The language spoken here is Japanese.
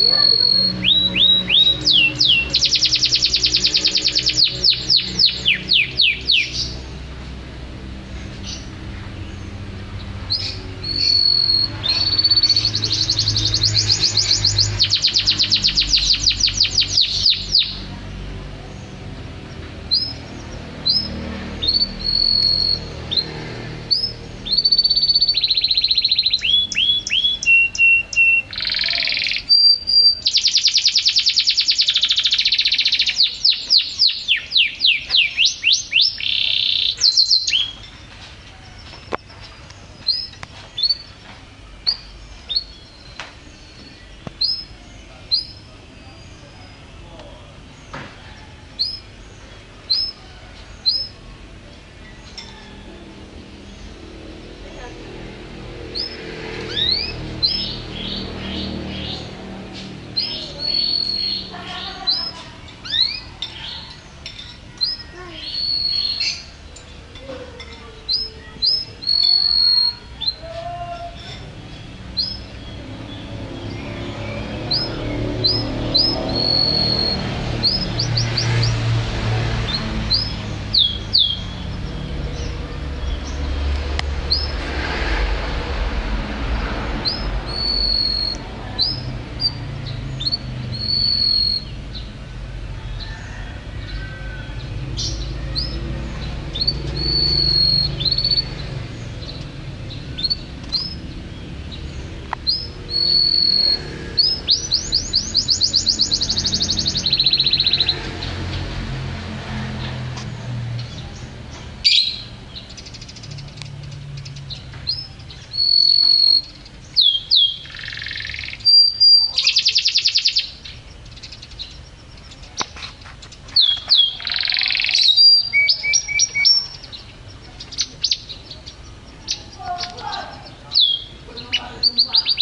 you Vamos lá.